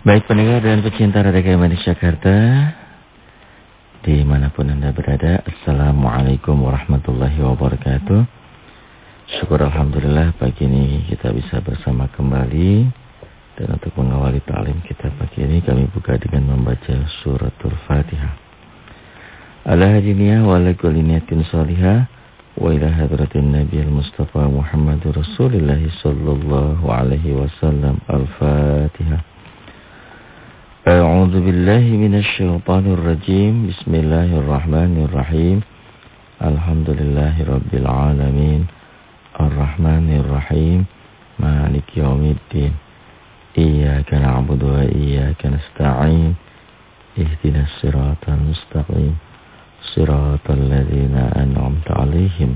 Baik pendengar dan pecinta Radio Manis Jakarta Di mana pun Anda berada Assalamualaikum warahmatullahi wabarakatuh. Syukur Alhamdulillah pagi ini kita bisa bersama kembali. Dan untuk mengawali ta'lim kita pagi ini Kami buka dengan membaca suratul Fatihah. Ala hadiniyah wa ala niyatin salihah Wa ila hadratin Nabi al-Mustafa Muhammad Rasulullah sallallahu alaihi wasallam Al-Fatihah أعوذ بالله من الشيطان الرجيم. بسم الله الرحمن الرحيم. الحمد لله رب العالمين. الرحمن الرحيم. مالك يوم الدين. إياك نعبد وإياك نستعين. اهدنا الصراط المستقيم. صراط الذين أنعمت عليهم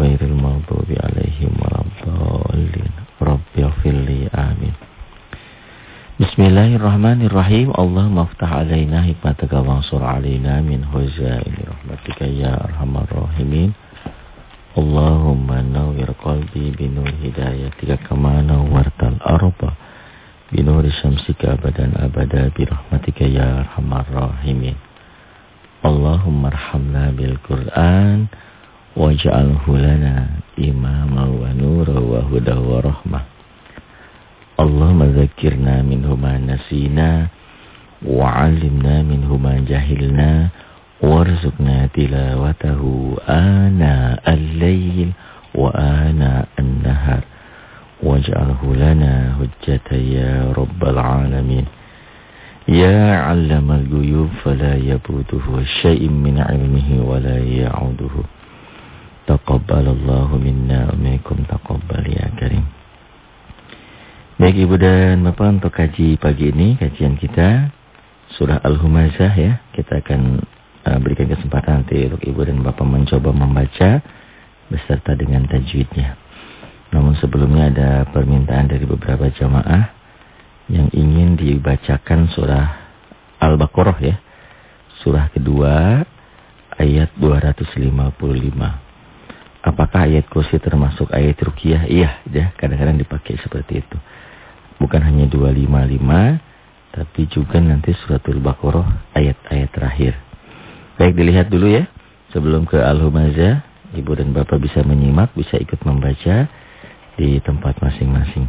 غير المغضوب عليهم ولا الضالين. رب اغفر لي آمين. بسم الله الرحمن الرحيم اللهم افتح علينا حكمتك وانصر علينا من خزائن رحمتك يا أرحم الراحمين اللهم نور قلبي بنور هدايتك كما نورت الأرض بنور شمسك أبدا أبدا برحمتك يا أرحم الراحمين Allahumma arhamna bil Qur'an waj'alhu lana imama wa nura wa huda wa rahmah. Allahumma zakirna minhu ma nasina wa'alimna minhu ma jahilna warzuqna tilawatahu ana al-layl wa ana an-nahar waj'alhu lana hujjatan ya rabbal alamin ya ghuyub fala yabutuhu syai'un min 'ilmihi wa la ya'uduhu taqabbalallahu minna wa minkum taqabbal ya karim Baik Ibu dan Bapak untuk kaji pagi ini, kajian kita surah Al-Humazah ya. Kita akan uh, berikan kesempatan nanti untuk Ibu dan Bapak mencoba membaca beserta dengan tajwidnya. Namun sebelumnya ada permintaan dari beberapa jamaah yang ingin dibacakan surah Al-Baqarah ya. Surah kedua ayat 255. Apakah ayat kursi termasuk ayat rukiah? Iya, ya, kadang-kadang dipakai seperti itu bukan hanya 255 tapi juga nanti suratul Baqarah ayat-ayat terakhir. Baik dilihat dulu ya sebelum ke Al-Humazah, Ibu dan Bapak bisa menyimak, bisa ikut membaca di tempat masing-masing.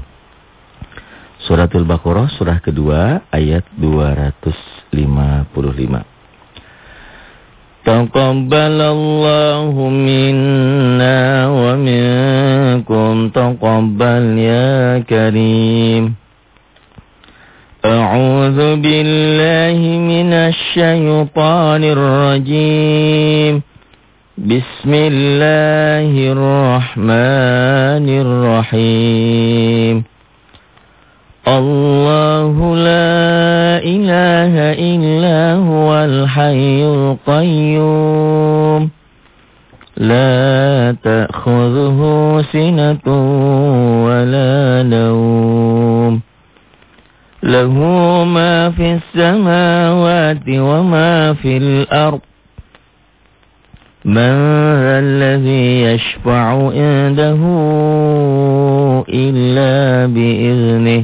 Suratul Baqarah surah kedua ayat 255. تقبل الله منا ومنكم تقبل يا كريم أعوذ بالله من الشيطان الرجيم بسم الله الرحمن الرحيم الله لا إله إلا هو الحي القيوم. لا تأخذه سنة ولا نوم. له ما في السماوات وما في الأرض. من الذي يشفع عنده إلا بإذنه.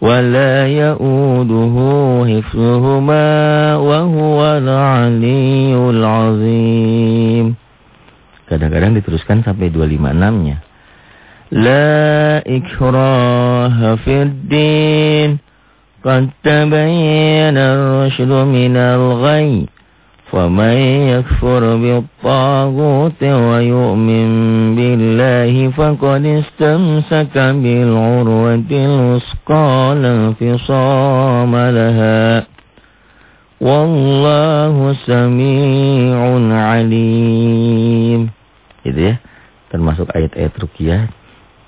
ولا يؤوده حفظهما وهو العلي العظيم Kadang-kadang diteruskan sampai 256-nya. La ikraha fid din. Qad tabayyana ar-rusydu minal ghayy. فمن يكفر بالطاغوت ويؤمن بالله فقد استمسك بالعروة الوثقى لا انفصام لها والله سميع عليم itu ya termasuk ayat-ayat rukiah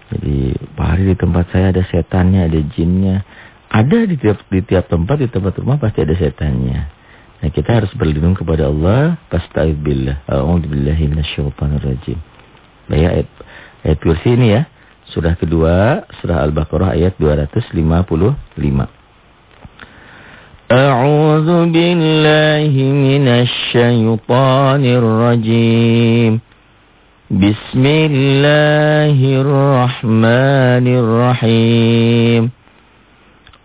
jadi Pak Hari di tempat saya ada setannya ada jinnya ada di tiap di tiap tempat di tempat rumah pasti ada setannya. Nah, kita harus berlindung kepada Allah. Fasta'id billah. A'udzubillahi minasyaitonirrajim. Nah, ya, ayat, ayat kursi ini ya. Surah kedua, surah Al-Baqarah ayat 255. A'udzu billahi minasyaitonir rajim. Bismillahirrahmanirrahim.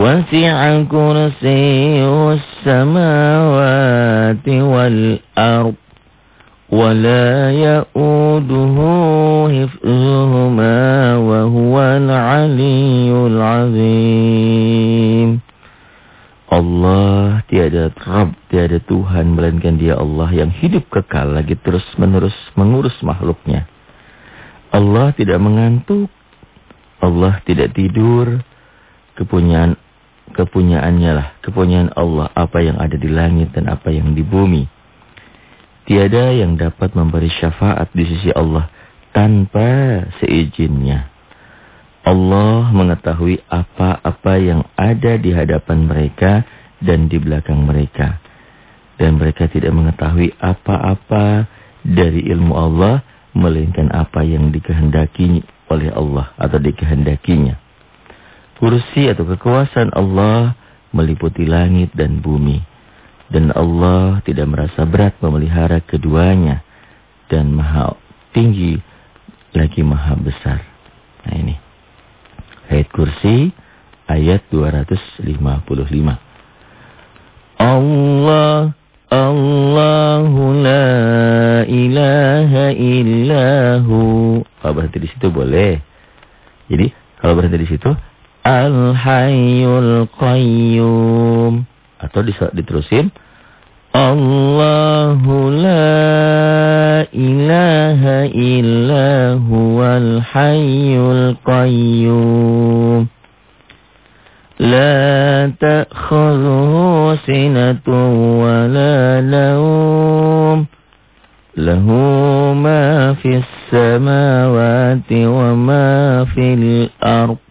وسع كرسيه السماوات والأرض ولا يؤوده حفظهما وهو العلي العظيم Allah tiada Rabb, tiada Tuhan melainkan Dia Allah yang hidup kekal lagi terus menerus mengurus makhluknya. Allah tidak mengantuk, Allah tidak tidur, kepunyaan kepunyaannya lah, kepunyaan Allah apa yang ada di langit dan apa yang di bumi. Tiada yang dapat memberi syafaat di sisi Allah tanpa seizinnya. Allah mengetahui apa-apa yang ada di hadapan mereka dan di belakang mereka. Dan mereka tidak mengetahui apa-apa dari ilmu Allah, melainkan apa yang dikehendaki oleh Allah atau dikehendakinya. Kursi atau kekuasaan Allah meliputi langit dan bumi. Dan Allah tidak merasa berat memelihara keduanya. Dan maha tinggi lagi maha besar. Nah ini. Ayat kursi ayat 255. Allah Allahu la ilaha illahu. Kalau berhenti di situ boleh. Jadi kalau berhenti di situ Al Hayyul Qayyum atau diterusin Allahu la ilaha illa huwal hayyul qayyum La ta'khudhuhu sinatun wa la nawm Lahu ma fis samawati wa ma fil ardh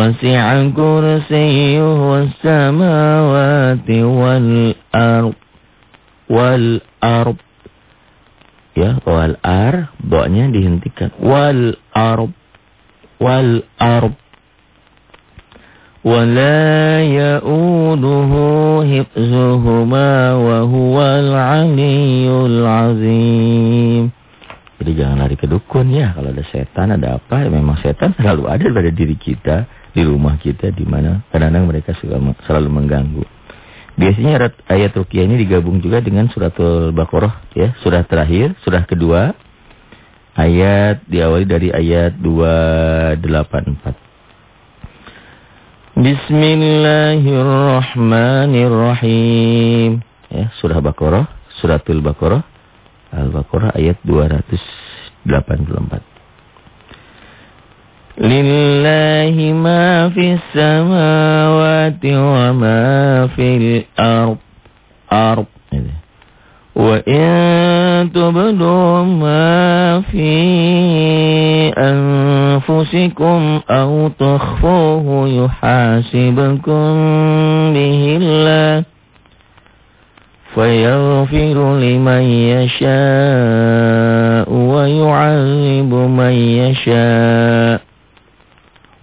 وسع كرسيه السماوات والأرض والأرض ya wal ar boknya dihentikan wal arb wal arb wala ya'uduhu hifzuhuma wa huwal aliyyul azim jadi jangan lari ke dukun ya kalau ada setan ada apa ya memang setan selalu ada pada diri kita di rumah kita di mana kadang-kadang mereka selalu mengganggu. Biasanya ayat ruqyah ini digabung juga dengan suratul Baqarah ya, surah terakhir, surah kedua. Ayat diawali dari ayat 284. Bismillahirrahmanirrahim. Ya, surah Baqarah, suratul Baqarah, Al-Baqarah ayat 284. Ma fis samawati wa ma fil ard. Ard. وإن تبدوا ما في أنفسكم أو تخفوه يحاسبكم به الله فيغفر لمن يشاء ويعذب من يشاء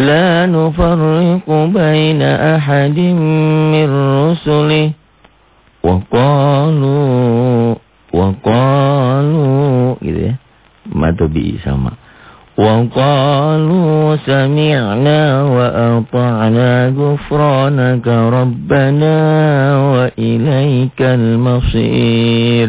لا نفرق بين أحد من رسله. وقالوا وقالوا gitu ya matobi sama وقالوا سمعنا وأطعنا غفرانك ربنا وإليك المصير.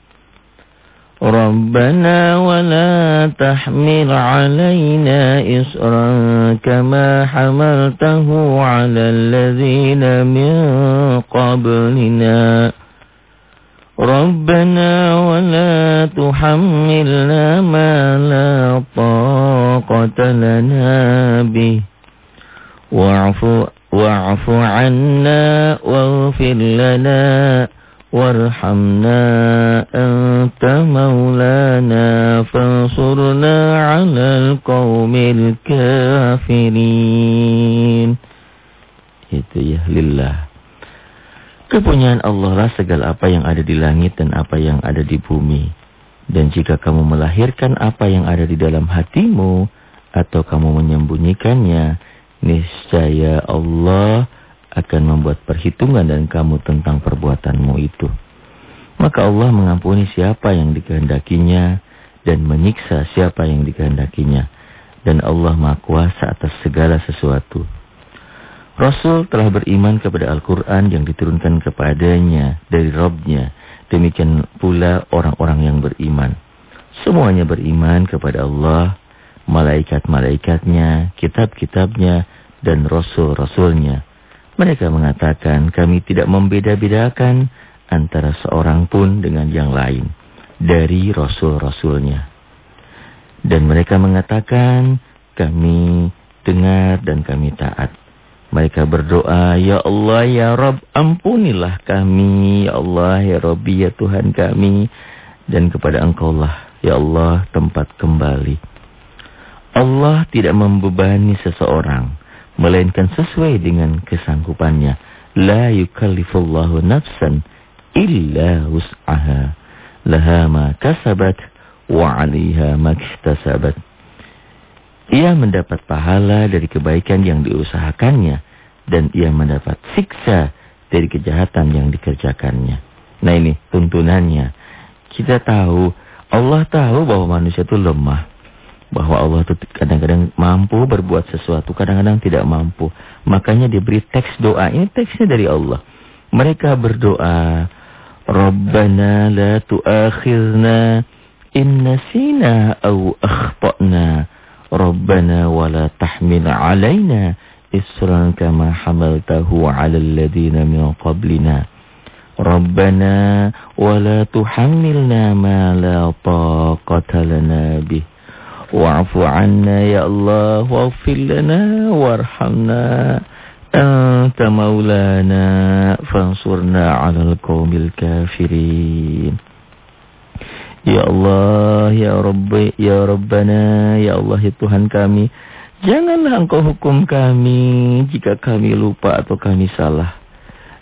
ربنا ولا تحمل علينا إسرا كما حملته على الذين من قبلنا. ربنا ولا تحملنا ما لا طاقة لنا به. واعف, واعف عنا واغفر لنا وارحمنا أنت مولانا فانصرنا على القوم الكافرين itu ya lillah Kepunyaan Allah lah segala apa yang ada di langit dan apa yang ada di bumi. Dan jika kamu melahirkan apa yang ada di dalam hatimu atau kamu menyembunyikannya, niscaya Allah akan membuat perhitungan dan kamu tentang perbuatanmu itu. Maka Allah mengampuni siapa yang dikehendakinya dan menyiksa siapa yang dikehendakinya. Dan Allah Maha Kuasa atas segala sesuatu. Rasul telah beriman kepada Al-Quran yang diturunkan kepadanya dari Robnya. Demikian pula orang-orang yang beriman. Semuanya beriman kepada Allah, malaikat-malaikatnya, kitab-kitabnya, dan rasul-rasulnya. Mereka mengatakan kami tidak membeda-bedakan antara seorang pun dengan yang lain dari rasul-rasulnya. Dan mereka mengatakan kami dengar dan kami taat. Mereka berdoa, Ya Allah, Ya Rabb, ampunilah kami, Ya Allah, Ya Rabbi, Ya Tuhan kami. Dan kepada Engkau lah, Ya Allah, tempat kembali. Allah tidak membebani seseorang, melainkan sesuai dengan kesanggupannya. La yukallifullahu nafsan illa wus'aha. Laha ma kasabat wa 'alaiha ma ia mendapat pahala dari kebaikan yang diusahakannya dan ia mendapat siksa dari kejahatan yang dikerjakannya. Nah ini tuntunannya. Kita tahu, Allah tahu bahwa manusia itu lemah bahwa Allah itu kadang-kadang mampu berbuat sesuatu, kadang-kadang tidak mampu. Makanya diberi teks doa. Ini teksnya dari Allah. Mereka berdoa, "Rabbana la tu'akhirna in nasina au akhtana. Rabbana wa la tahmil 'alaina isran kama hamaltahu 'alal ladina min qablina." Rabbana wa la tuhammilna ma la taqata lana bih Wa'afu anna ya Allah Wa'afir lana warhamna Anta maulana Fansurna ala al-qawmil kafirin Ya Allah, Ya Rabbi, Ya Rabbana, Ya Allah, Ya Tuhan kami. Janganlah engkau hukum kami jika kami lupa atau kami salah.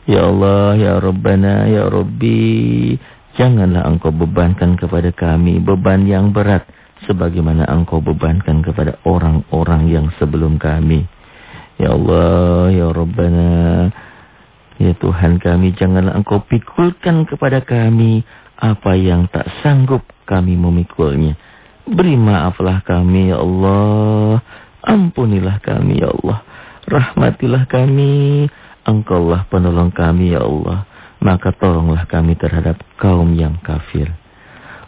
Ya Allah, Ya Rabbana, Ya Rabbi. Janganlah engkau bebankan kepada kami beban yang berat sebagaimana engkau bebankan kepada orang-orang yang sebelum kami. Ya Allah, Ya Rabbana, Ya Tuhan kami, janganlah engkau pikulkan kepada kami apa yang tak sanggup kami memikulnya. Beri maaflah kami, Ya Allah. Ampunilah kami, Ya Allah. Rahmatilah kami. Engkaulah penolong kami, Ya Allah. Maka tolonglah kami terhadap kaum yang kafir.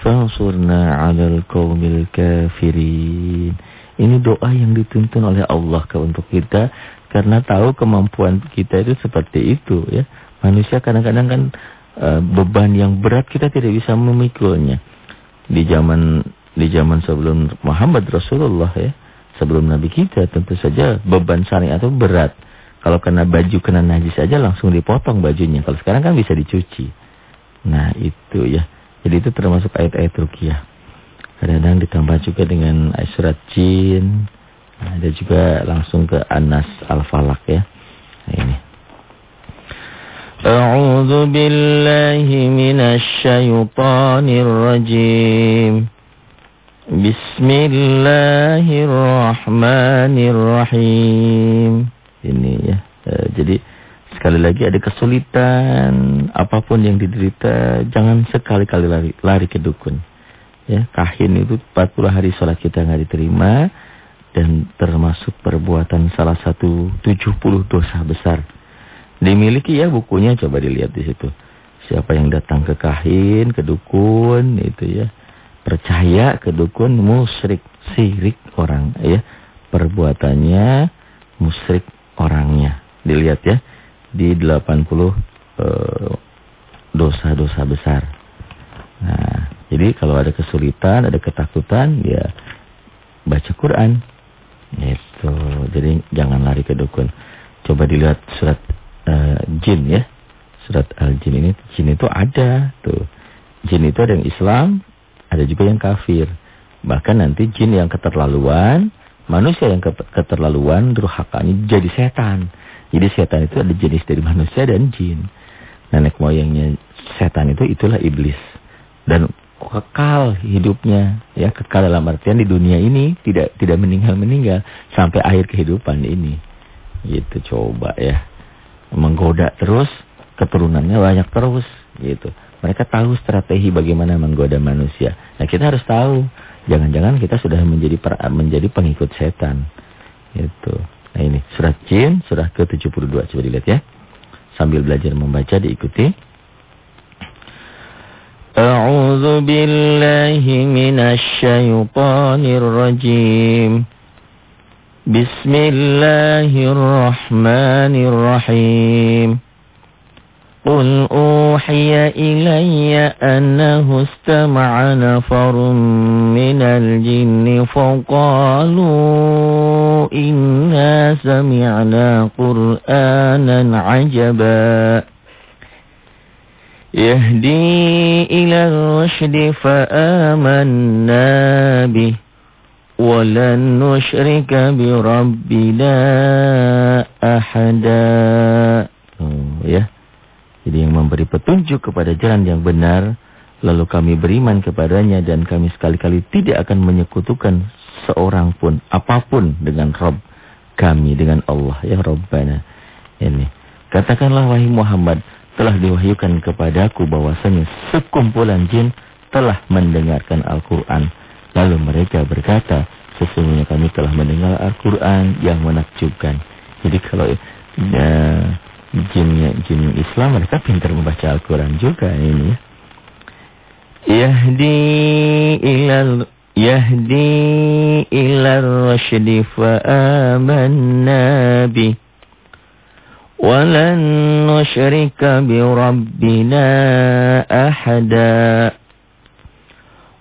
Fansurna 'alal qaumil kafirin. Ini doa yang dituntun oleh Allah ke untuk kita karena tahu kemampuan kita itu seperti itu ya. Manusia kadang-kadang kan e, beban yang berat kita tidak bisa memikulnya. Di zaman di zaman sebelum Muhammad Rasulullah ya, sebelum Nabi kita tentu saja beban syariat itu berat. Kalau kena baju kena najis saja langsung dipotong bajunya. Kalau sekarang kan bisa dicuci. Nah, itu ya. Jadi itu termasuk ayat-ayat rukiah. Kadang-kadang ditambah juga dengan ayat surat jin. Ada juga langsung ke Anas Al-Falak ya. Nah, ini. A'udzu billahi minasy syaithanir rajim. Bismillahirrahmanirrahim. Ini ya. Uh, jadi Sekali lagi ada kesulitan, apa pun yang diderita, jangan sekali-kali lari, lari ke dukun. Ya, kahin itu 40 hari sholat kita nggak diterima dan termasuk perbuatan salah satu 70 dosa besar. Dimiliki ya bukunya coba dilihat di situ. Siapa yang datang ke kahin, ke dukun itu ya. Percaya ke dukun musyrik, sirik orang ya. Perbuatannya musyrik orangnya. Dilihat ya di 80 eh, dosa-dosa besar. Nah, jadi kalau ada kesulitan, ada ketakutan, ya baca Quran. Itu. Jadi jangan lari ke dukun. Coba dilihat surat uh, jin ya. Surat Al-Jin ini jin itu ada tuh. Jin itu ada yang Islam, ada juga yang kafir. Bahkan nanti jin yang keterlaluan, manusia yang keterlaluan durhakanya jadi setan. Jadi setan itu ada jenis dari manusia dan jin. Nenek moyangnya setan itu itulah iblis. Dan kekal hidupnya, ya kekal dalam artian di dunia ini tidak tidak meninggal-meninggal sampai akhir kehidupan ini. Gitu coba ya. Menggoda terus, keturunannya banyak terus gitu. Mereka tahu strategi bagaimana menggoda manusia. Nah, kita harus tahu jangan-jangan kita sudah menjadi menjadi pengikut setan. Gitu. Nah ini surat jin surah ke-72 coba dilihat ya. Sambil belajar membaca diikuti. A'udzu billahi minasy syaithanir rajim. Bismillahirrahmanirrahim. قل أوحي إلي أنه استمع نفر من الجن فقالوا إنا سمعنا قرآنا عجبا. يهدي إلى الرشد فآمنا به ولن نشرك بربنا أحدا. oh, ya Jadi yang memberi petunjuk kepada jalan yang benar, lalu kami beriman kepadanya dan kami sekali-kali tidak akan menyekutukan seorang pun, apa pun dengan Rob kami, dengan Allah, ya Rabbana. Ini. Katakanlah wahai Muhammad, telah diwahyukan kepadaku bahwasanya sekumpulan jin telah mendengarkan Al-Quran. Lalu mereka berkata, sesungguhnya kami telah mendengar Al-Quran yang menakjubkan. Jadi kalau ya, jinnya jin Islam mereka pintar membaca Al-Quran juga ini ya. Yahdi ilal Yahdi ilal rasydi fa amanna bi walan nusyrika bi rabbina ahada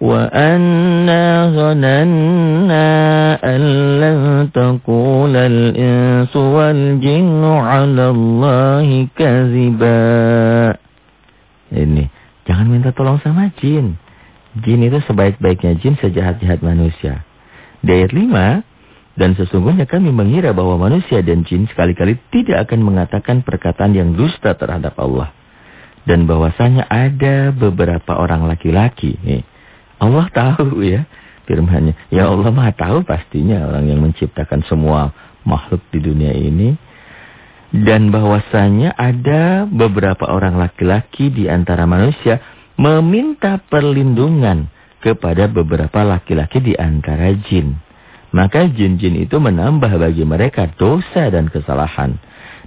وأنا ظننا أن لن تقول الإنس والجن على الله كذبا Ini, jangan minta tolong sama jin. Jin itu sebaik-baiknya jin, sejahat-jahat manusia. Di ayat 5, dan sesungguhnya kami mengira bahwa manusia dan jin sekali-kali tidak akan mengatakan perkataan yang dusta terhadap Allah. Dan bahwasanya ada beberapa orang laki-laki, nih, Allah tahu ya firmannya. Ya Allah maha tahu pastinya orang yang menciptakan semua makhluk di dunia ini. Dan bahwasanya ada beberapa orang laki-laki di antara manusia meminta perlindungan kepada beberapa laki-laki di antara jin. Maka jin-jin itu menambah bagi mereka dosa dan kesalahan.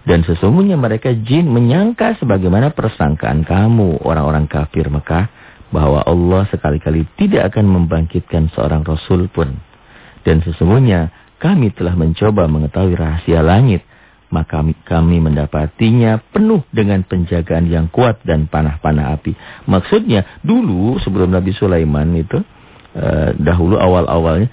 Dan sesungguhnya mereka jin menyangka sebagaimana persangkaan kamu orang-orang kafir Mekah bahwa Allah sekali-kali tidak akan membangkitkan seorang Rasul pun. Dan sesungguhnya kami telah mencoba mengetahui rahasia langit. Maka kami mendapatinya penuh dengan penjagaan yang kuat dan panah-panah api. Maksudnya dulu sebelum Nabi Sulaiman itu, uh, dahulu awal-awalnya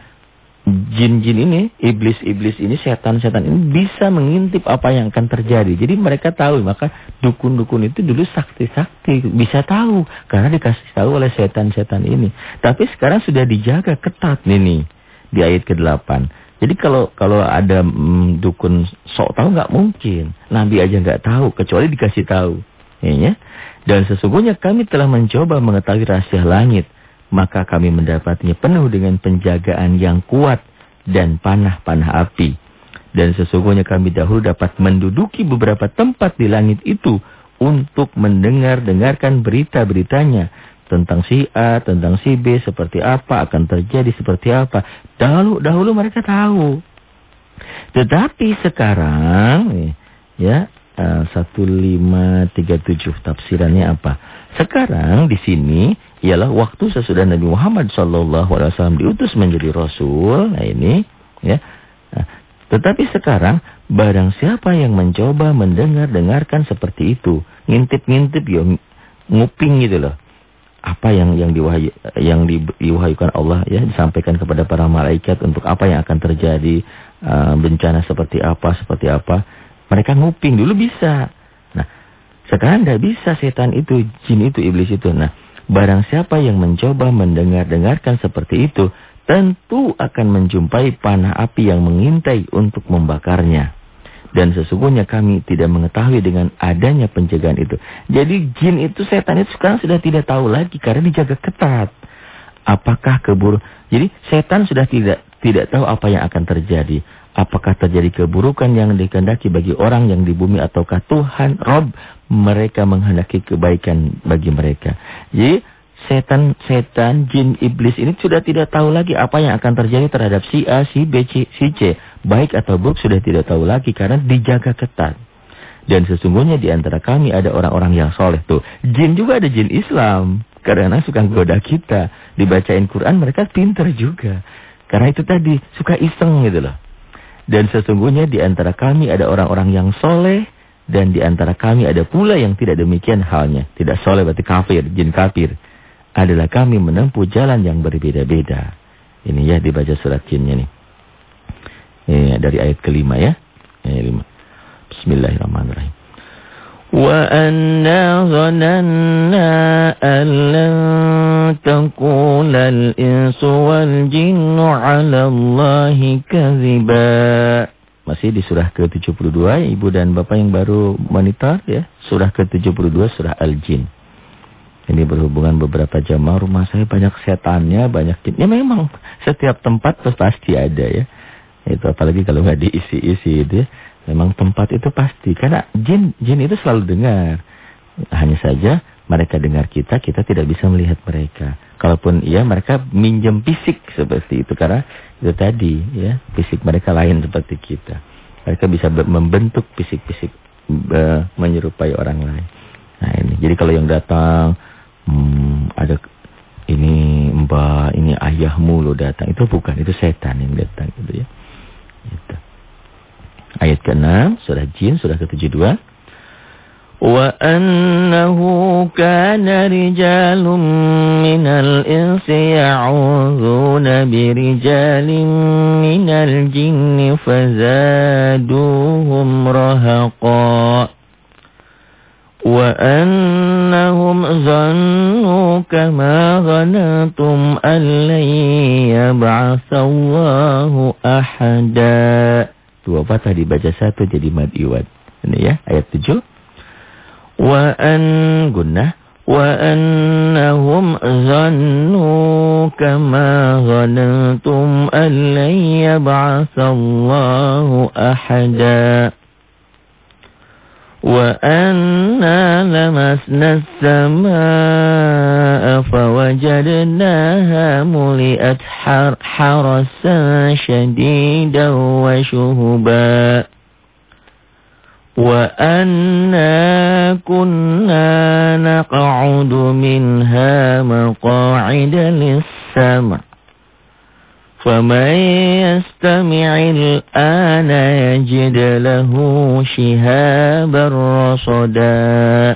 jin-jin ini, iblis-iblis ini, setan-setan ini bisa mengintip apa yang akan terjadi. Jadi mereka tahu, maka dukun-dukun itu dulu sakti-sakti, bisa tahu. Karena dikasih tahu oleh setan-setan ini. Tapi sekarang sudah dijaga ketat nih, di ayat ke-8. Jadi kalau kalau ada mm, dukun sok tahu nggak mungkin. Nabi aja nggak tahu, kecuali dikasih tahu. Ya, Dan sesungguhnya kami telah mencoba mengetahui rahasia langit maka kami mendapatnya penuh dengan penjagaan yang kuat dan panah-panah api. Dan sesungguhnya kami dahulu dapat menduduki beberapa tempat di langit itu untuk mendengar-dengarkan berita-beritanya tentang si A, tentang si B, seperti apa, akan terjadi seperti apa. Dahulu, dahulu mereka tahu. Tetapi sekarang, ya, 1537 eh, tafsirannya apa? Sekarang di sini ialah waktu sesudah Nabi Muhammad SAW diutus menjadi Rasul. Nah ini, ya. Nah, tetapi sekarang barang siapa yang mencoba mendengar-dengarkan seperti itu, ngintip-ngintip ya, nguping gitu loh. Apa yang yang diwahy, yang di, diwahyukan Allah ya disampaikan kepada para malaikat untuk apa yang akan terjadi, uh, bencana seperti apa, seperti apa. Mereka nguping dulu bisa. Nah, sekarang tidak bisa setan itu, jin itu, iblis itu. Nah, barang siapa yang mencoba mendengar-dengarkan seperti itu, tentu akan menjumpai panah api yang mengintai untuk membakarnya. Dan sesungguhnya kami tidak mengetahui dengan adanya penjagaan itu. Jadi jin itu, setan itu sekarang sudah tidak tahu lagi karena dijaga ketat. Apakah keburu... Jadi setan sudah tidak tidak tahu apa yang akan terjadi. Apakah terjadi keburukan yang dikehendaki bagi orang yang di bumi ataukah Tuhan Rob mereka menghendaki kebaikan bagi mereka. Jadi setan-setan, jin, iblis ini sudah tidak tahu lagi apa yang akan terjadi terhadap si A, si B, si C. Baik atau buruk sudah tidak tahu lagi karena dijaga ketat. Dan sesungguhnya di antara kami ada orang-orang yang soleh tuh. Jin juga ada jin Islam. Karena suka goda kita. Dibacain Quran mereka pinter juga. Karena itu tadi suka iseng gitu loh. Dan sesungguhnya di antara kami ada orang-orang yang soleh. Dan di antara kami ada pula yang tidak demikian halnya. Tidak soleh berarti kafir, jin kafir. Adalah kami menempuh jalan yang berbeda-beda. Ini ya dibaca surat jinnya nih. Ini dari ayat kelima ya. Ayat lima. Bismillahirrahmanirrahim. وأنا ظننا أن لن تقول الإنس والجن على الله كذبا Masih di surah ke-72 Ibu dan Bapak yang baru monitor ya Surah ke-72 surah Al-Jin Ini berhubungan beberapa jamaah rumah saya banyak setannya banyak jin Ya memang setiap tempat pasti ada ya Itu apalagi kalau nggak diisi-isi itu ya Memang tempat itu pasti. Karena jin jin itu selalu dengar. Hanya saja mereka dengar kita, kita tidak bisa melihat mereka. Kalaupun ya mereka minjem fisik seperti itu. Karena itu tadi ya fisik mereka lain seperti kita. Mereka bisa membentuk fisik-fisik menyerupai orang lain. Nah ini, jadi kalau yang datang hmm, ada ini mbak, ini ayahmu lo datang, itu bukan, itu setan yang datang gitu ya. Gitu. Ayat ke-6, surah Jin, surah ke-72. وأنه كان رجال من الإنس يعوذون برجال من الجن فزادوهم رهقا وأنهم ظنوا كما ظننتم أن لن يبعث الله أحدا Dua patah dibaca satu jadi mad iwad. Ini ya, ayat tujuh. وأن قلنا وأنهم ظنوا كما ظننتم أن لن يبعث الله أحدا. وأنا لمسنا السماء فوجدناها ملئت حرسا شديدا وشهبا. وأنا كنا نقعد منها مقاعد للسمع فمن يستمع الآن يجد له شهابا رصدا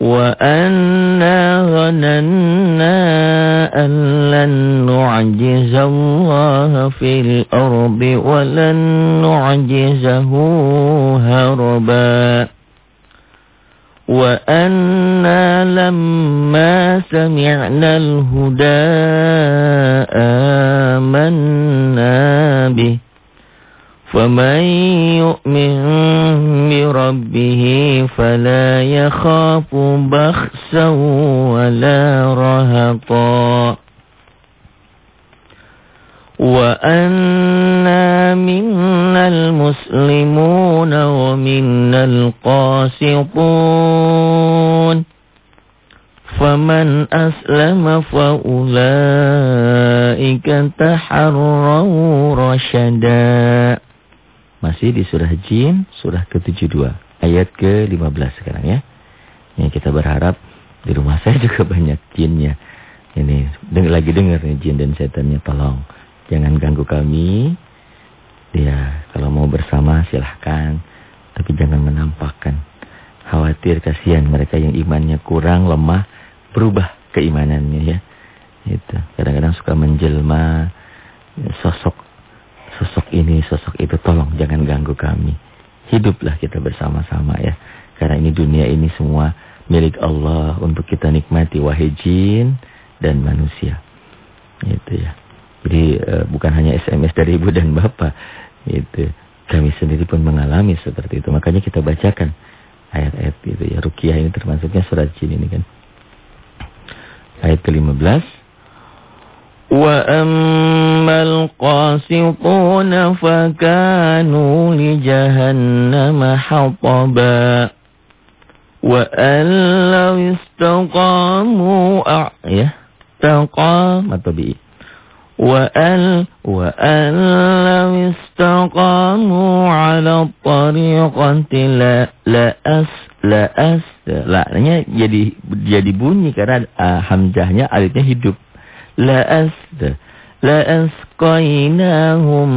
وأنا ظننا أن لن نعجز الله في الأرض ولن نعجزه هربا وأنا لما سمعنا الهدى آمنا به فمن يؤمن بربه فلا يخاف بخسا ولا رهقا وأنا منا المسلمون ومنا القاسطون. فمن أسلم فأولئك تحروا رشدا. Masih di surah Jin, surah ke-72, ayat ke-15 sekarang ya. Ini kita berharap di rumah saya juga banyak jinnya. Ini denger, lagi dengar nih jin dan setannya tolong jangan ganggu kami. Ya, kalau mau bersama silahkan, tapi jangan menampakkan. Khawatir kasihan mereka yang imannya kurang, lemah, berubah keimanannya ya. Itu kadang-kadang suka menjelma sosok sosok ini, sosok itu, tolong jangan ganggu kami. Hiduplah kita bersama-sama ya. Karena ini dunia ini semua milik Allah untuk kita nikmati wahai jin dan manusia. Itu ya. Jadi e, bukan hanya SMS dari ibu dan bapak. Itu kami sendiri pun mengalami seperti itu. Makanya kita bacakan ayat-ayat itu ya. Rukiah ini termasuknya surat jin ini kan. Ayat ke-15. وأما القاسطون فكانوا لجهنم حطبا وأن لو استقاموا استقام طبيعي وأن, وأن لو استقاموا على الطريقة لا لأس لأس لا jadi jadi bunyi karena uh, hamzahnya alifnya hidup لأسد لأسقيناهم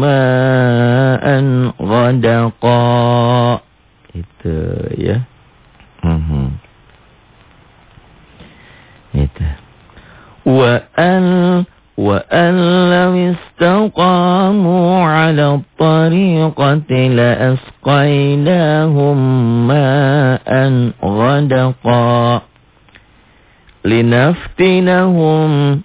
ma'an غدقا itu ya mhm itu wa an wa an law istaqamu ala tariqati la asqainahum ma'an ghadqa linaftinahum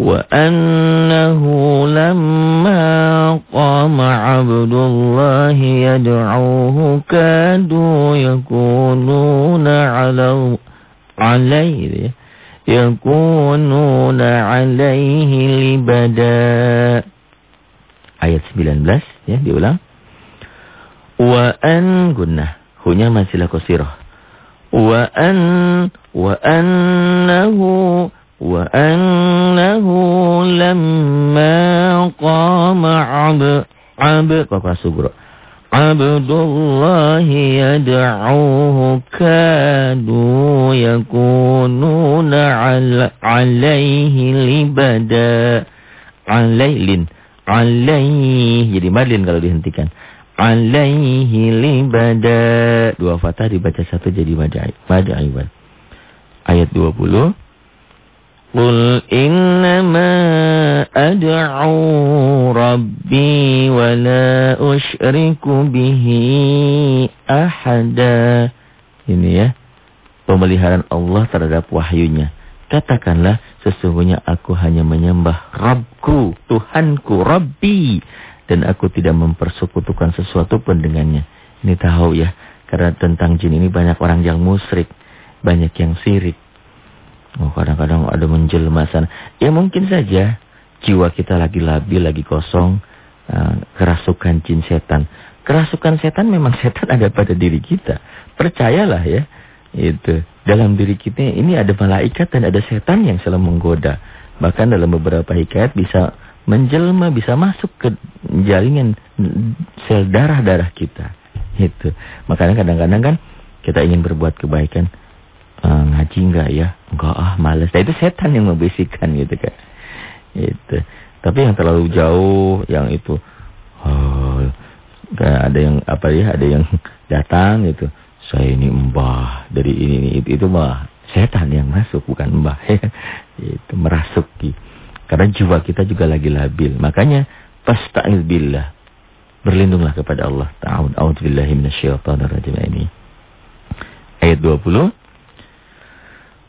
وأنه لما قام عبد الله يدعوه كادوا يكونون عليه يكونون عليه لبدا. ayat 19 ya diulang. an gunnah hunya masih wa an wa annahu lamma qama ab ab kok subro Abdullah yad'uhu kadu yakununa ala, alaihi libada alailin jadi madlin kalau dihentikan. alaihi libada dua fatah dibaca satu jadi mada mada iwan ayat 20 Innama ad'u rabbi wa la usyriku bihi ahada ini ya pemeliharaan Allah terhadap wahyunya Katakanlah sesungguhnya aku hanya menyembah Rabbku, Tuhanku, Rabbi. Dan aku tidak mempersekutukan sesuatu pun dengannya. Ini tahu ya, karena tentang jin ini banyak orang yang musyrik. Banyak yang sirik. Oh kadang-kadang ada menjelma sana. Ya mungkin saja jiwa kita lagi labil, lagi kosong. Uh, kerasukan jin setan. Kerasukan setan memang setan ada pada diri kita. Percayalah ya. Itu. Dalam diri kita ini ada malaikat dan ada setan yang selalu menggoda. Bahkan dalam beberapa hikayat bisa menjelma, bisa masuk ke jaringan sel darah-darah kita. Itu. Makanya kadang-kadang kan kita ingin berbuat kebaikan. Uh, ngaji enggak ya? Enggak ah, males. Nah, itu setan yang membisikkan gitu kan. Itu. Tapi yang terlalu jauh, yang itu oh, ada yang apa ya, ada yang datang gitu saya ini mbah dari ini, ini itu, itu mah setan yang masuk bukan mbah ya. itu merasuki karena jiwa kita juga lagi labil makanya fasta'il billah berlindunglah kepada Allah ta'awud a'udzubillahi minasyaitonir ini ayat 20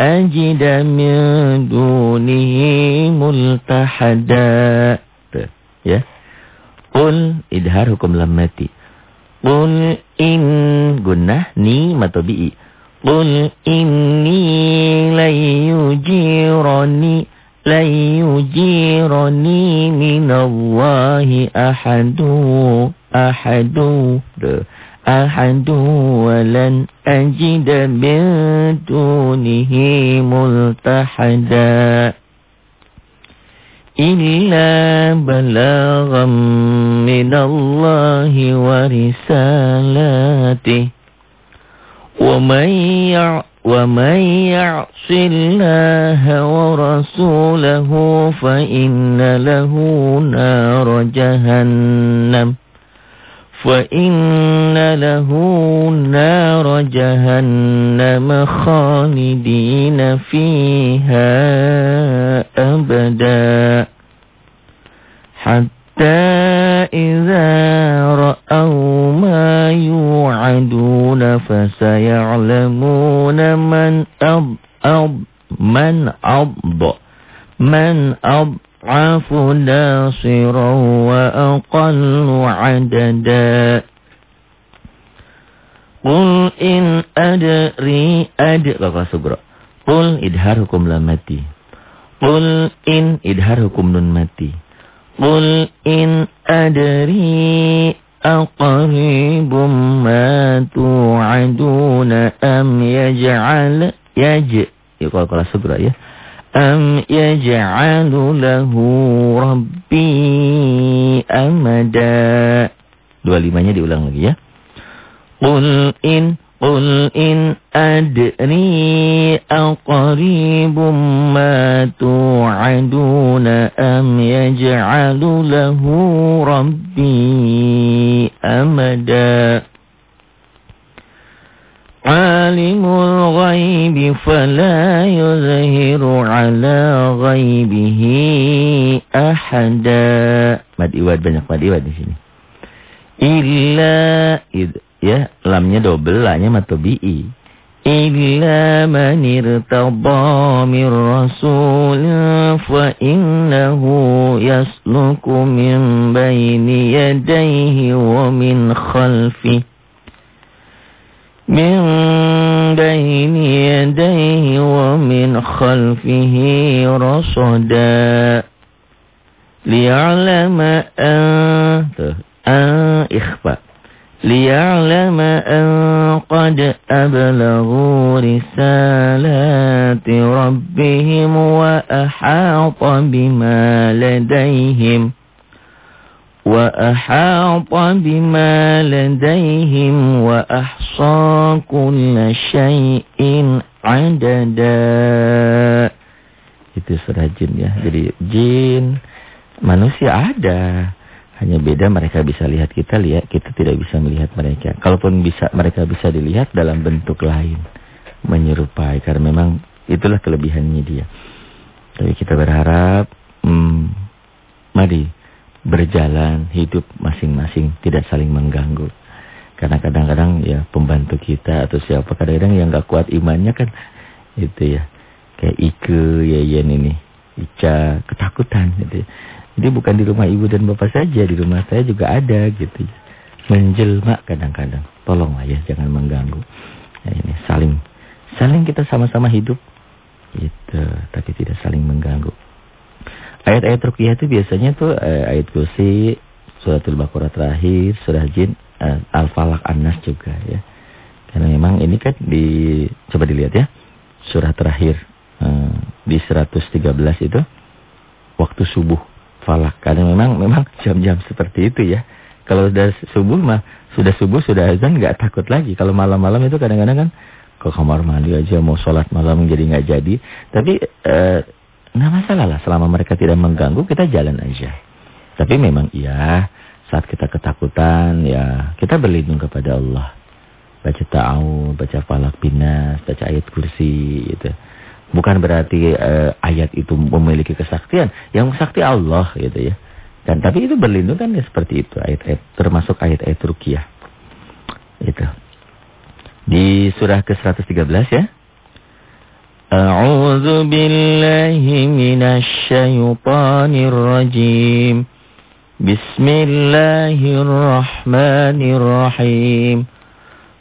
أجد من دونه ملتحدا ya Qul idhar hukum lam mati Qul in gunnah ni matobi'i قل إني لن يجيرني لن يجيرني من الله أحد ولن أجد من دونه ملتحدا إلا بلاغا من الله ورسالاته. ومن يع ومن يعص الله ورسوله فإن له نار جهنم. فإن له نار جهنم خالدين فيها أبدا حتى إذا رأوا ما يوعدون فسيعلمون من أض أض من أض من أضعف ناصرا وأقل عددا قل إن أدري أد قل إدهاركم لمتي قل إن إدهاركم نون متي قل إن أدري أقريب ما توعدون أم يجعل يج ya kalau kalau sugra ya. Am yaj'alu lahu rabbi amada. Dua limanya diulang lagi ya. Qul in قل إن أدري أقريب ما توعدون أم يجعل له ربي أمدا Alimul ghaibi fala yuzhiru ala ghaibihi ahada. Mad iwad banyak mad iwad di sini. Illa id ya lamnya double lanya matobi'i. Illa man irtadha rasul fa innahu yasluku min bayni yadayhi wa min khalfihi. من بين يديه ومن خلفه رصدا ليعلم أن أن آه، إخفاء ليعلم أن قد أبلغوا رسالات ربهم وأحاط بما لديهم. Bima ladayhim wa ahsa kulla syai'in adada itu surah jin ya jadi jin manusia ada hanya beda mereka bisa lihat kita lihat kita tidak bisa melihat mereka. Kalaupun bisa mereka bisa dilihat dalam bentuk lain, menyerupai karena memang itulah kelebihannya dia. Tapi kita berharap hmm, mari berjalan hidup masing-masing tidak saling mengganggu. Karena kadang-kadang ya pembantu kita atau siapa kadang-kadang yang gak kuat imannya kan itu ya. Kayak Ike, Yayan ini, Ica, ketakutan gitu ya. Jadi bukan di rumah ibu dan bapak saja, di rumah saya juga ada gitu. Menjelma kadang-kadang. Tolonglah ya, jangan mengganggu. Nah, ini saling saling kita sama-sama hidup gitu, tapi tidak saling mengganggu. Ayat-ayat ruqyah itu biasanya tuh eh, ayat kursi, suratul baqarah terakhir, surah jin, eh, al-falaq an-nas juga ya. Karena memang ini kan di coba dilihat ya. Surah terakhir eh, di 113 itu waktu subuh falak. Karena memang memang jam-jam seperti itu ya. Kalau sudah subuh mah sudah subuh sudah azan nggak takut lagi. Kalau malam-malam itu kadang-kadang kan ke kamar mandi aja mau sholat malam jadi nggak jadi. Tapi eh, nggak masalah lah selama mereka tidak mengganggu kita jalan aja. Tapi memang iya saat kita ketakutan ya kita berlindung kepada Allah. Baca ta'awud, baca falak binas, baca ayat kursi gitu. Bukan berarti uh, ayat itu memiliki kesaktian. Yang sakti Allah gitu ya. Dan tapi itu berlindung kan ya seperti itu ayat-ayat termasuk ayat-ayat ruqyah. Itu. Di surah ke-113 ya. A'udzu billahi minasy syaithanir rajim. Bismillahirrahmanirrahim.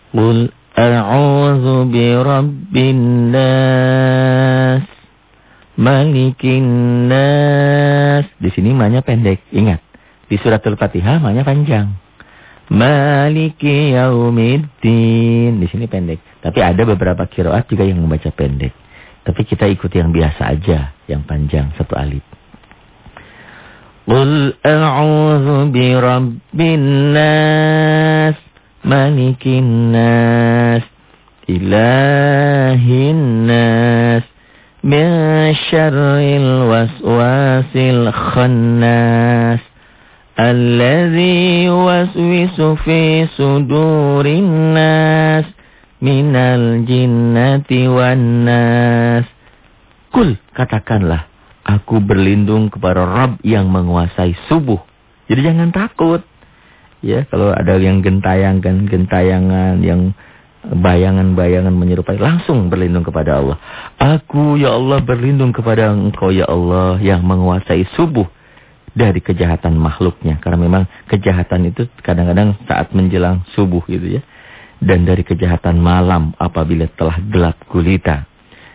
Qul A'udzu birabbin nas malikin nas. Di sini mahnya pendek, ingat. Di suratul Fatihah mahnya panjang. Maliki yaumiddin. Di sini pendek. Tapi ada beberapa kiroat juga yang membaca pendek. Tapi kita ikuti yang biasa aja, yang panjang satu alif. Qul a'udzu birabbin nas malikin nas ilahin nas min syarril waswasil khannas alladhi waswisu fi sudurin nas minal jinnati wan nas kul katakanlah aku berlindung kepada Rabb yang menguasai subuh jadi jangan takut Ya, kalau ada yang gentayangan, gentayangan yang bayangan-bayangan menyerupai langsung berlindung kepada Allah. Aku ya Allah berlindung kepada Engkau ya Allah yang menguasai subuh dari kejahatan makhluknya. Karena memang kejahatan itu kadang-kadang saat menjelang subuh gitu ya. Dan dari kejahatan malam apabila telah gelap gulita.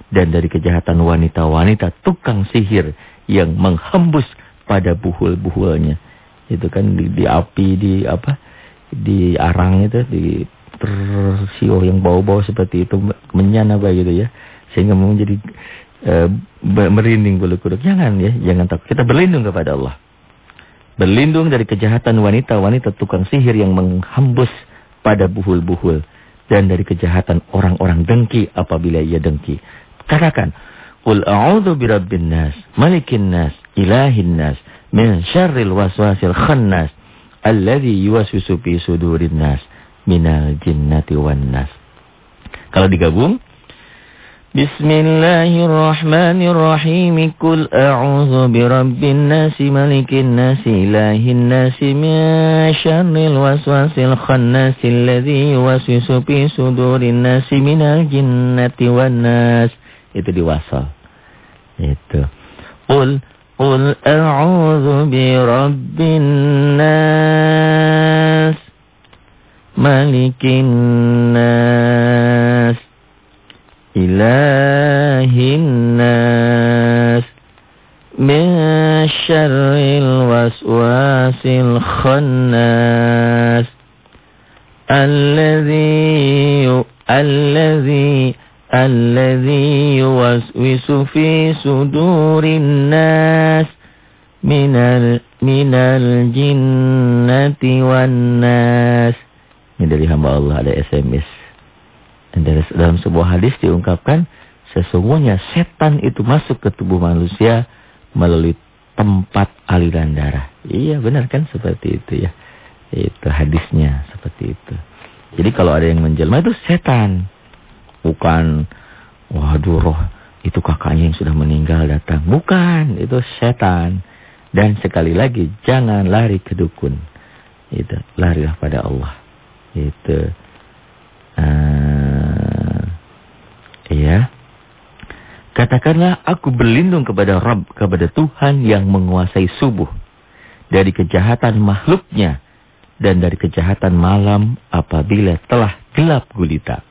Dan dari kejahatan wanita-wanita tukang sihir yang menghembus pada buhul-buhulnya itu kan di, di api di apa di arang itu di persio yang bau-bau seperti itu menyan apa gitu ya Sehingga menjadi e, merinding bulu kuduk. Jangan ya, jangan takut. Kita berlindung kepada Allah. Berlindung dari kejahatan wanita-wanita tukang sihir yang menghembus pada buhul-buhul. Dan dari kejahatan orang-orang dengki apabila ia dengki. Katakan, Qul a'udhu birabbin nas, malikin nas, ilahin nas, min syarril waswasil khannas, alladhi yuwaswisu sudurin nas, minal jinnati wan nas. Kalau digabung, بسم الله الرحمن الرحيم. قل أعوذ برب الناس ملك الناس إله الناس من شر الوسواس الخناس الذي يوسوس في صدور الناس من الجنة والناس. Itu diwasal itu. قل قل أعوذ برب الناس ملك الناس. إله الناس من شر الوسواس الخناس الذي الذي الذي يوسوس في صدور الناس من من الجنة والناس. Ini dari hamba Allah ada SMS Dan dalam sebuah hadis diungkapkan sesungguhnya setan itu masuk ke tubuh manusia melalui tempat aliran darah. Iya benar kan seperti itu ya. Itu hadisnya seperti itu. Jadi kalau ada yang menjelma itu setan. Bukan waduh roh itu kakaknya yang sudah meninggal datang. Bukan, itu setan. Dan sekali lagi jangan lari ke dukun. Itu larilah pada Allah. Itu. Uh, ya. Katakanlah aku berlindung kepada Rabb, kepada Tuhan yang menguasai subuh. Dari kejahatan makhluknya. Dan dari kejahatan malam apabila telah gelap gulita.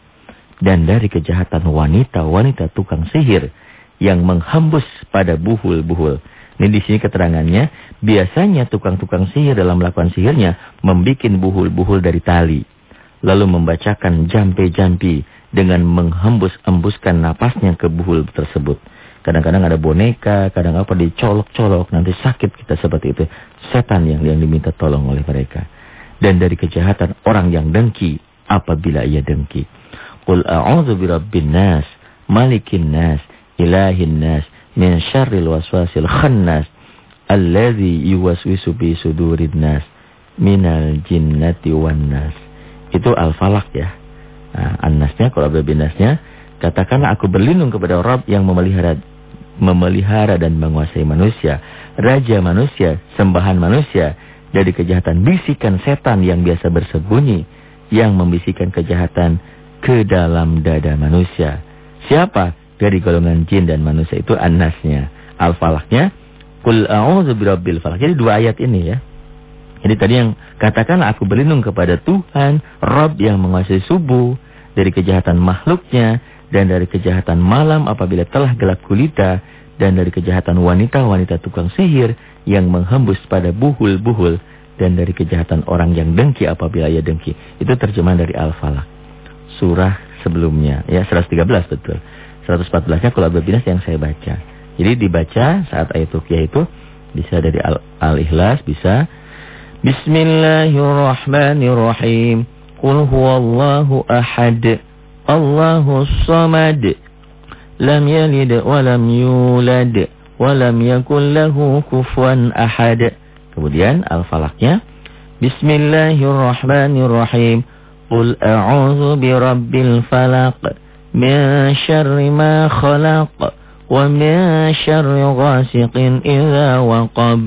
Dan dari kejahatan wanita-wanita tukang sihir yang menghembus pada buhul-buhul. Ini di sini keterangannya, biasanya tukang-tukang sihir dalam melakukan sihirnya membuat buhul-buhul dari tali lalu membacakan jampi-jampi dengan menghembus-embuskan napasnya ke buhul tersebut. Kadang-kadang ada boneka, kadang apa dicolok-colok, nanti sakit kita seperti itu. Setan yang yang diminta tolong oleh mereka. Dan dari kejahatan orang yang dengki apabila ia dengki. Qul a'udzu birabbin nas, malikin nas, ilahin nas, min syarril waswasil khannas, alladzi yuwaswisu bi sudurin nas, minal jinnati wan nas. Itu al-falak ya. Nah, kalau binasnya, katakanlah aku berlindung kepada Rabb yang memelihara memelihara dan menguasai manusia, raja manusia, sembahan manusia dari kejahatan bisikan setan yang biasa bersembunyi yang membisikkan kejahatan ke dalam dada manusia. Siapa? Dari golongan jin dan manusia itu an-nasnya. Al-falaknya, Qul a'udzu birabbil falak. Jadi dua ayat ini ya. Jadi tadi yang katakanlah aku berlindung kepada Tuhan, Rob yang menguasai subuh, dari kejahatan makhluknya, dan dari kejahatan malam apabila telah gelap gulita, dan dari kejahatan wanita-wanita tukang sihir yang menghembus pada buhul-buhul, dan dari kejahatan orang yang dengki apabila ia dengki. Itu terjemahan dari Al-Falaq. Surah sebelumnya, ya 113 betul. 114-nya kalau berbinas yang saya baca. Jadi dibaca saat ayat Tuqiyah itu bisa dari Al-Ikhlas, bisa بسم الله الرحمن الرحيم. قل هو الله أحد. الله الصمد. لم يلد ولم يولد ولم يكن له كفوا أحد. Kemudian الفلق يا بسم الله الرحمن الرحيم قل أعوذ برب الفلق من شر ما خلق ومن شر غاسق إذا وقب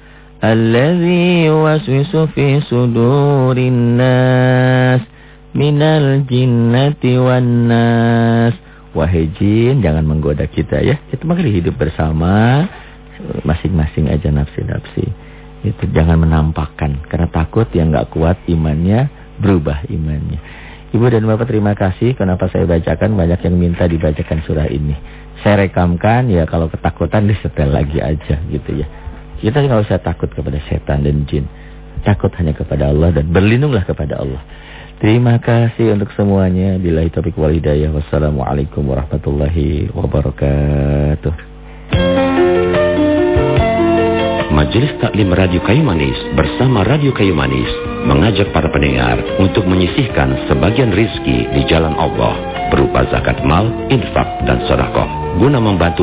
الذي يوسوس في صدور الناس minal jinnati wan nas. Wahai jin, jangan menggoda kita ya. Kita mari hidup bersama masing-masing aja nafsi-nafsi. Itu jangan menampakkan karena takut yang nggak kuat imannya berubah imannya. Ibu dan Bapak terima kasih kenapa saya bacakan banyak yang minta dibacakan surah ini. Saya rekamkan ya kalau ketakutan disetel lagi aja gitu ya. Kita nggak usah takut kepada setan dan jin. Takut hanya kepada Allah dan berlindunglah kepada Allah. Terima kasih untuk semuanya. Bila topik walidayah. Wassalamualaikum warahmatullahi wabarakatuh. Majelis Taklim Radio Kayu Manis bersama Radio Kayu Manis mengajak para pendengar untuk menyisihkan sebagian rizki di jalan Allah berupa zakat mal, infak, dan sodakoh guna membantu